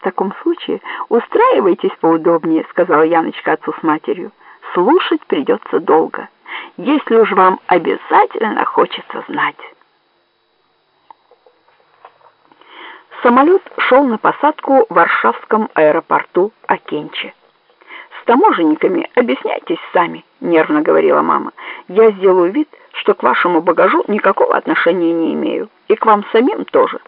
В таком случае устраивайтесь поудобнее, сказала Яночка отцу с матерью. Слушать придется долго, если уж вам обязательно хочется знать. Самолет шел на посадку в Варшавском аэропорту Акенче. «С таможенниками объясняйтесь сами», — нервно говорила мама. «Я сделаю вид, что к вашему багажу никакого отношения не имею, и к вам самим тоже».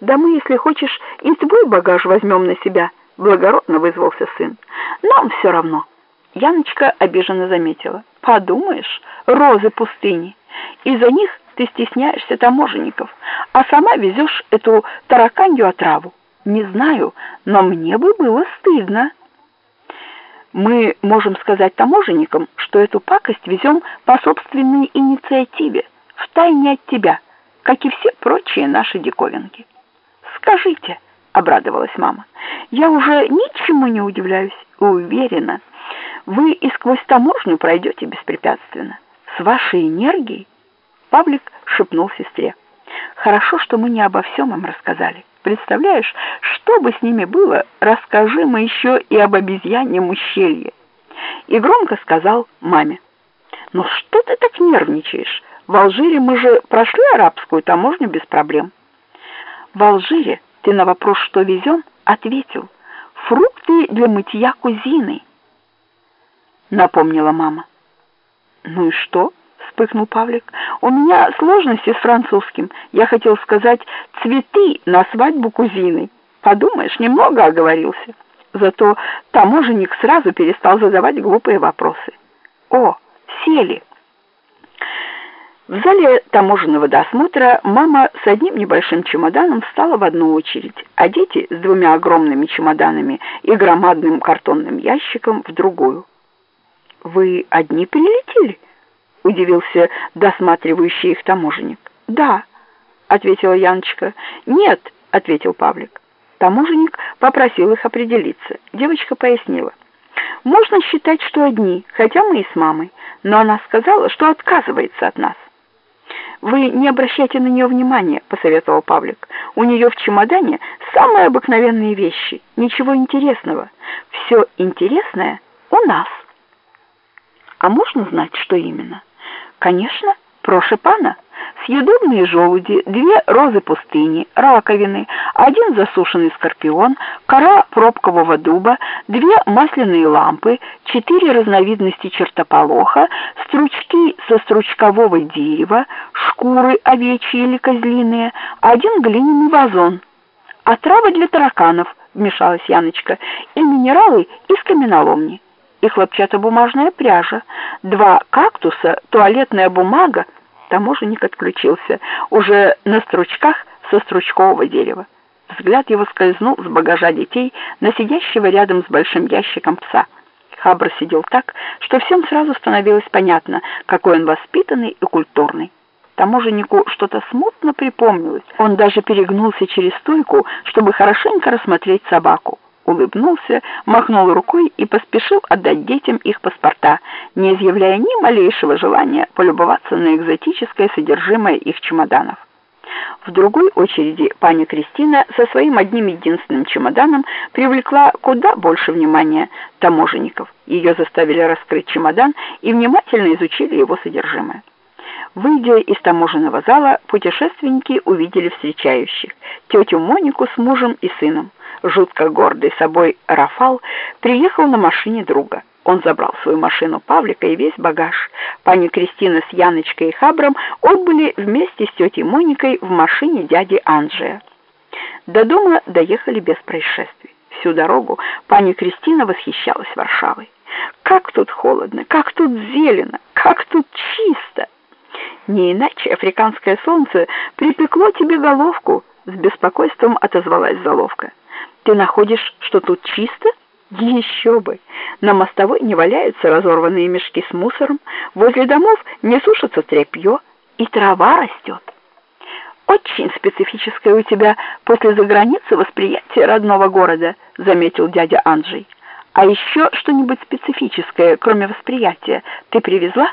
«Да мы, если хочешь, и твой багаж возьмем на себя», — благородно вызвался сын. «Нам все равно». Яночка обиженно заметила. «Подумаешь, розы пустыни. Из-за них ты стесняешься таможенников, а сама везешь эту тараканью отраву. Не знаю, но мне бы было стыдно». Мы можем сказать таможенникам, что эту пакость везем по собственной инициативе, втайне от тебя, как и все прочие наши диковинки. «Скажите», — обрадовалась мама, — «я уже ничему не удивляюсь уверена, вы и сквозь таможню пройдете беспрепятственно. С вашей энергией?» Павлик шепнул сестре. «Хорошо, что мы не обо всем им рассказали. Представляешь, что бы с ними было, расскажи мы еще и об обезьяньем ущелье». И громко сказал маме. «Ну что ты так нервничаешь? В Алжире мы же прошли арабскую таможню без проблем». В Алжире ты на вопрос, что везем, ответил «Фрукты для мытья кузины», — напомнила мама. «Ну и что?» — вспыхнул Павлик. «У меня сложности с французским. Я хотел сказать «цветы на свадьбу кузины». Подумаешь, немного оговорился. Зато таможенник сразу перестал задавать глупые вопросы. «О, сели!» В зале таможенного досмотра мама с одним небольшим чемоданом встала в одну очередь, а дети с двумя огромными чемоданами и громадным картонным ящиком в другую. «Вы одни прилетели?» — удивился досматривающий их таможенник. «Да», — ответила Яночка. «Нет», — ответил Павлик. Таможенник попросил их определиться. Девочка пояснила. «Можно считать, что одни, хотя мы и с мамой, но она сказала, что отказывается от нас». «Вы не обращайте на нее внимания», — посоветовал Павлик. «У нее в чемодане самые обыкновенные вещи, ничего интересного. Все интересное у нас». «А можно знать, что именно?» «Конечно, проше пана» съедобные желуди, две розы пустыни, раковины, один засушенный скорпион, кора пробкового дуба, две масляные лампы, четыре разновидности чертополоха, стручки со стручкового дерева, шкуры овечьи или козлиные, один глиняный вазон. «Отрава для тараканов», — вмешалась Яночка, «и минералы из каменоломни» и хлопчатобумажная пряжа, два кактуса, туалетная бумага, Таможенник отключился, уже на стручках со стручкового дерева. Взгляд его скользнул с багажа детей на сидящего рядом с большим ящиком пса. Хабр сидел так, что всем сразу становилось понятно, какой он воспитанный и культурный. Таможеннику что-то смутно припомнилось. Он даже перегнулся через стойку, чтобы хорошенько рассмотреть собаку улыбнулся, махнул рукой и поспешил отдать детям их паспорта, не изъявляя ни малейшего желания полюбоваться на экзотическое содержимое их чемоданов. В другой очереди пани Кристина со своим одним единственным чемоданом привлекла куда больше внимания таможенников. Ее заставили раскрыть чемодан и внимательно изучили его содержимое. Выйдя из таможенного зала, путешественники увидели встречающих, тетю Монику с мужем и сыном жутко гордый собой Рафал, приехал на машине друга. Он забрал свою машину Павлика и весь багаж. Пани Кристина с Яночкой и Хабром отбыли вместе с тетей Моникой в машине дяди Анджия. До дома доехали без происшествий. Всю дорогу пани Кристина восхищалась Варшавой. Как тут холодно, как тут зелено, как тут чисто! Не иначе африканское солнце припекло тебе головку, с беспокойством отозвалась Заловка. Ты находишь, что тут чисто? Еще бы! На мостовой не валяются разорванные мешки с мусором, возле домов не сушится тряпье, и трава растет. Очень специфическое у тебя после заграницы восприятие родного города, заметил дядя Анджей. А еще что-нибудь специфическое, кроме восприятия, ты привезла?